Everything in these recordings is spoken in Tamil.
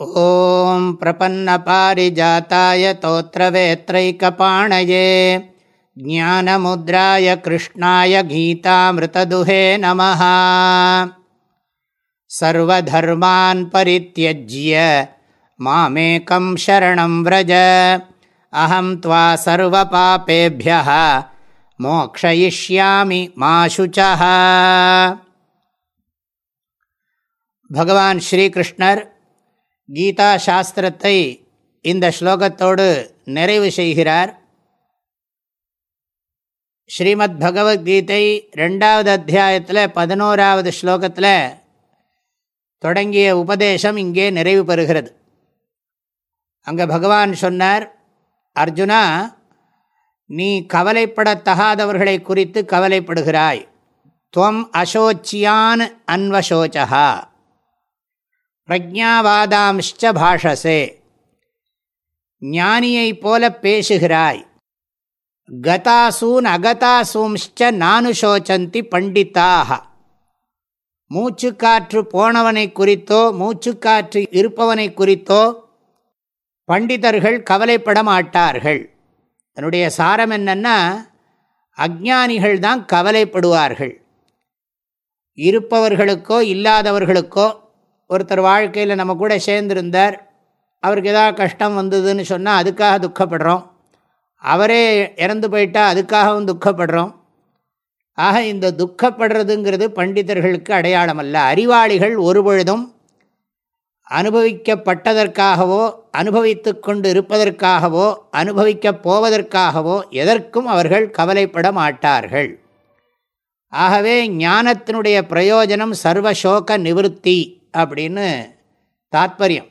ॐ प्रपन्नपारिजाताय तोत्रवेत्रैकपाणये ज्ञानमुद्राय कृष्णाय गीतामृतदुहे नमः। सर्वधर्मान् परित्यज्य मामेकं शरणं व्रज। अहं त्वा सर्वपापेभ्यः मोक्षयिष्यामि मा शुचः। भगवान् श्रीकृष्णर् கீதா சாஸ்திரத்தை இந்த ஸ்லோகத்தோடு நிறைவு செய்கிறார். ஸ்ரீமத் பகவத்கீதை ரெண்டாவது அத்தியாயத்தில் பதினோராவது ஸ்லோகத்தில் தொடங்கிய உபதேசம் இங்கே நிறைவு பெறுகிறது. அங்கே பகவான் சொன்னார் அர்ஜுனா நீ கவலைப்படத்தகாதவர்களை குறித்து கவலைப்படுகிறாய். துவம் அசோச்சியான் அன்வசோச்சகா பிரஜாவாதாம்ச்ச பாஷசே. ஞானியைப் போல பேசுகிறாய். கதாசூன் அகதாசூம்ச்ச நானுஷோச்சந்தி பண்டிதாக. மூச்சுக்காற்று போனவனை குறித்தோ மூச்சுக்காற்று இருப்பவனை குறித்தோ பண்டிதர்கள் கவலைப்பட மாட்டார்கள். என்னுடைய சாரம் என்னென்னா அஜானிகள் தான் கவலைப்படுவார்கள். இருப்பவர்களுக்கோ இல்லாதவர்களுக்கோ ஒருத்தர் வாழ்க்கையில் நம்ம கூட சேர்ந்துருந்தார். அவருக்கு ஏதாவது கஷ்டம் வந்ததுன்னு சொன்னால் அதுக்காக துக்கப்படுறோம். அவரே இறந்து போயிட்டால் அதுக்காகவும் துக்கப்படுறோம். ஆக இந்த துக்கப்படுறதுங்கிறது பண்டிதர்களுக்கு அடையாளம் அல்ல அறிவாளிகள் ஒருபொழுதும் அனுபவிக்கப்பட்டதற்காகவோ அனுபவித்து கொண்டு இருப்பதற்காகவோ அனுபவிக்கப் போவதற்காகவோ எதற்கும் அவர்கள் கவலைப்பட மாட்டார்கள். ஆகவே ஞானத்தினுடைய பிரயோஜனம் சர்வசோக நிவர்த்தி. அப்படின்னு தாத்பரியம்.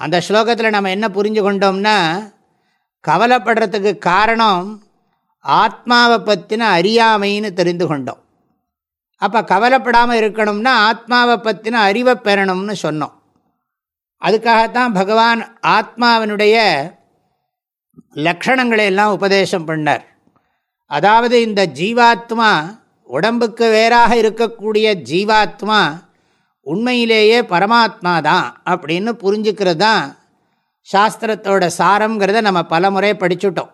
அந்த ஸ்லோகத்தில் நம்ம என்ன புரிஞ்சு கொண்டோம்னா கவலைப்படுறதுக்கு காரணம் ஆத்மாவை பற்றின அறியாமைன்னு தெரிந்து கொண்டோம் அப்போ கவலைப்படாமல் இருக்கணும்னா ஆத்மாவை பற்றின அறிவை பெறணும்னு சொன்னோம். அதுக்காகத்தான் பகவான் ஆத்மாவினுடைய லக்ஷணங்களை எல்லாம் உபதேசம் பண்ணார். அதாவது இந்த ஜீவாத்மா உடம்புக்கு வேறாக இருக்கக்கூடிய ஜீவாத்மா உண்மையிலேயே பரமாத்மா தான் அப்படின்னு புரிஞ்சுக்கிறது தான் சாஸ்திரத்தோட சாரங்கிறத நம்ம பல முறை படிச்சுட்டோம்.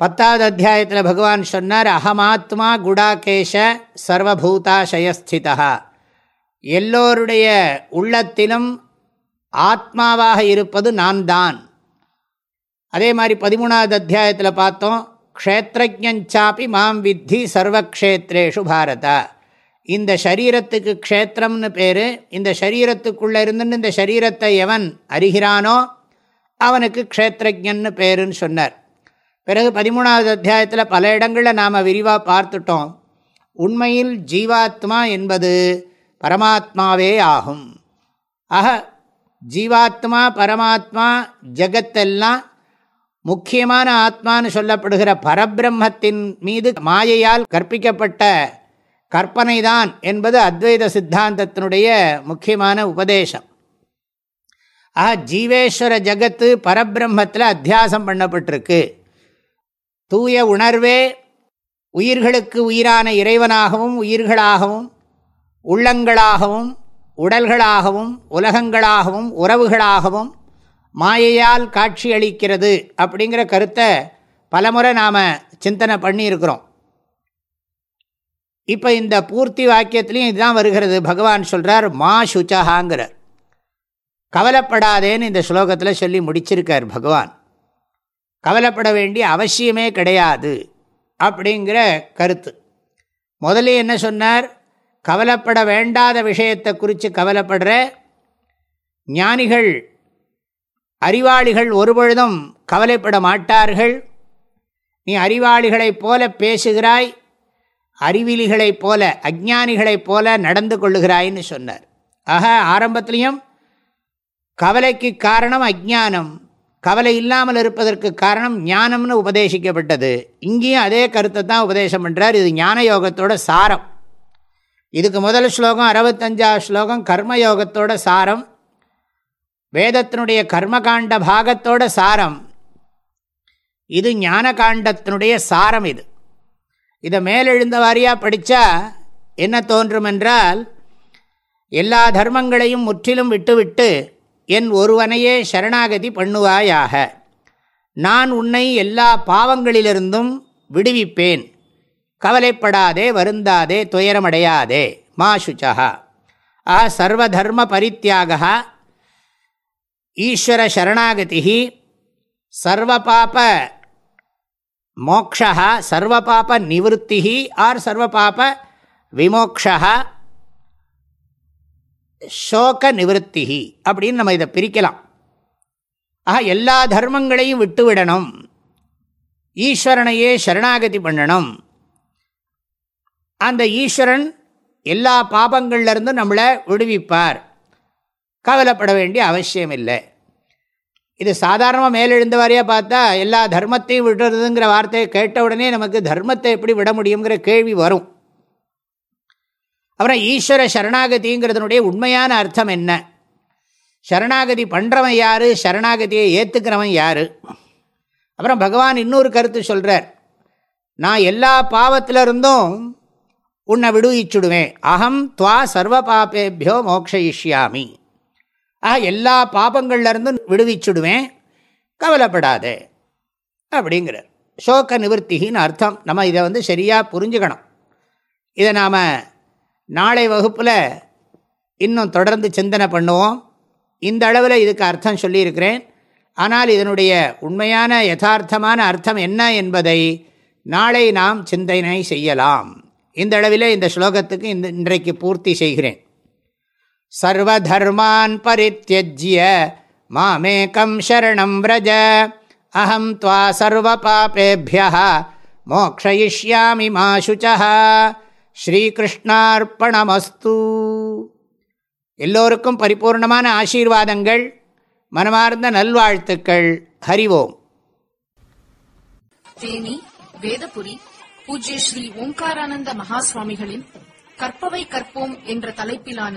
பத்தாவது அத்தியாயத்தில் பகவான் சொன்னார் அகமாத்மா குடாகேஷ சர்வபூதாசயஸ்திதா எல்லோருடைய உள்ளத்திலும் ஆத்மாவாக இருப்பது நான் தான் அதே மாதிரி பதிமூணாவது அத்தியாயத்தில் பார்த்தோம் க்ஷேத்திரஜாப்பி மாம் வித்தி சர்வக்ஷேத்ரேஷு பாரதா. இந்த சரீரத்துக்கு க்ஷேத்திரம்னு பேர் இந்த சரீரத்துக்குள்ளே இருந்துன்னு இந்த சரீரத்தை எவன் அறிகிறானோ அவனுக்கு க்ஷேத்திரஜன்னு பேருன்னு சொன்னார். பிறகு பதிமூணாவது அத்தியாயத்தில் பல இடங்களில் நாம் விரிவாக பார்த்துட்டோம். உண்மையில் ஜீவாத்மா என்பது பரமாத்மாவே ஆகும். ஆக ஜீவாத்மா பரமாத்மா ஜகத்தெல்லாம் முக்கியமான ஆத்மான்னு சொல்லப்படுகிற பரபிரம்மத்தின் மீது மாயையால் கற்பிக்கப்பட்ட கற்பனை தான் என்பது அத்வைத சித்தாந்தத்தினுடைய முக்கியமான உபதேசம். ஆக ஜீவேஸ்வர ஜகத்து பரபிரம்மத்தில் அத்தியாசம் பண்ணப்பட்டிருக்கு. தூய உணர்வே உயிர்களுக்கு உயிரான இறைவனாகவும் உயிர்களாகவும் உள்ளங்களாகவும் உடல்களாகவும் உலகங்களாகவும் உறவுகளாகவும் மாயையால் காட்சி அளிக்கிறது அப்படிங்கிற கருத்தை பலமுறை நாம் சிந்தனை பண்ணியிருக்கிறோம். இப்போ இந்த பூர்த்தி வாக்கியத்துலேயும் இதுதான் வருகிறது. பகவான் சொல்கிறார் மா சுச்சகாங்கிறார் கவலைப்படாதேன்னு இந்த ஸ்லோகத்தில் சொல்லி முடிச்சிருக்கார் பகவான். கவலைப்பட வேண்டிய அவசியமே கிடையாது அப்படிங்கிற கருத்து. முதல்ல என்ன சொன்னார்? கவலைப்பட வேண்டாத விஷயத்தை குறித்து கவலைப்படுற ஞானிகள் அறிவாளிகள் ஒருபொழுதும் கவலைப்பட மாட்டார்கள். நீ அறிவாளிகளைப் போல பேசுகிறாய் அறிவிலிகளைப் போல அஜானிகளைப் போல நடந்து கொள்ளுகிறாயின்னு சொன்னார். ஆக ஆரம்பத்திலையும் கவலைக்கு காரணம் அஜானம் கவலை இல்லாமல் இருப்பதற்கு காரணம் ஞானம்னு உபதேசிக்கப்பட்டது. இங்கேயும் அதே கருத்தை தான் உபதேசம் பண்ணுறார் இது ஞான யோகத்தோட சாரம். இதுக்கு முதல் ஸ்லோகம் அறுபத்தஞ்சாவது ஸ்லோகம் கர்மயோகத்தோட சாரம். வேதத்தினுடைய கர்மகாண்ட பாகத்தோட சாரம். இது ஞான காண்டத்தினுடைய சாரம் இது. இதை மேலெழுந்த வாரியாக படித்தா என்ன தோன்றும் என்றால் எல்லா தர்மங்களையும் முற்றிலும் விட்டுவிட்டு என் ஒருவனையே சரணாகதி பண்ணுவாயாக. நான் உன்னை எல்லா பாவங்களிலிருந்தும் விடுவிப்பேன். கவலைப்படாதே வருந்தாதே துயரமடையாதே மா சுச்சா ஆ சர்வதர்ம பரித்தியாக ஈஸ்வர சரணாகதி சர்வ பாப மோக்ஷா சர்வபாப நிவத்தி ஆர் சர்வபாப விமோக்ஷா சோக நிவத்தி அப்படின்னு நம்ம இதை பிரிக்கலாம். ஆக எல்லா தர்மங்களையும் விட்டுவிடணும். ஈஸ்வரனையே சரணாகதி பண்ணணும். அந்த ஈஸ்வரன் எல்லா பாபங்கள்லேருந்தும் நம்மளை விடுவிப்பார். கவலைப்பட வேண்டிய அவசியம் இல்லை இது சாதாரணமாக மேலெழுந்த வாரியாக பார்த்தா எல்லா தர்மத்தையும் விடுறதுங்கிற வார்த்தையை கேட்ட உடனே நமக்கு தர்மத்தை எப்படி விட முடியுங்கிற கேள்வி வரும். அப்புறம் ஈஸ்வர சரணாகதிங்கிறதுனுடைய உண்மையான அர்த்தம் என்ன? சரணாகதி பண்ணுறவன் யார்? சரணாகதியை ஏற்றுக்கிறவன் யார்? அப்புறம் பகவான் இன்னொரு கருத்து சொல்கிறார் நான் எல்லா பாவத்திலிருந்தும் உன்னை விடுவிச்சுடுவேன். அகம் துவா சர்வ பாப்பேபியோ மோக்ஷயிஷ்யாமி. ஆ எல்லா பாபங்கள்லேருந்தும் விடுவிச்சுடுவேன். கவலைப்படாதே. அப்படிங்கிறார். சோக நிவர்த்திகின்னு அர்த்தம். நம்ம இதை வந்து சரியாக புரிஞ்சுக்கணும். இதை நாம் நாளை வகுப்பில் இன்னும் தொடர்ந்து சிந்தனை பண்ணுவோம். இந்த அளவில் இதுக்கு அர்த்தம் சொல்லியிருக்கிறேன். ஆனால் இதனுடைய உண்மையான யதார்த்தமான அர்த்தம் என்ன என்பதை நாளை நாம் சிந்தனை செய்யலாம். இந்த அளவில் இந்த ஸ்லோகத்துக்கு இந்த இன்றைக்கு பூர்த்தி செய்கிறேன். சர்வர்மான் பரித்தியஜ்ய மாமேக்கம் சரணம் விரஜ. அஹம் துவா சர்வ பாப்பேபிய மோக்ஷயிஷ்யாமி மாசுச்சா ஸ்ரீகிருஷ்ணார்ப்பணமஸ்து. எல்லோருக்கும் பரிபூர்ணமான ஆசீர்வாதங்கள் மனமார்ந்த நல்வாழ்த்துக்கள். ஹரிவோம் தேனி வேதபுரி பூஜ்ய ஸ்ரீ ஓம்காரானந்த மகாசுவாமிகளின் கற்பவை கற்போம் என்ற தலைப்பிலான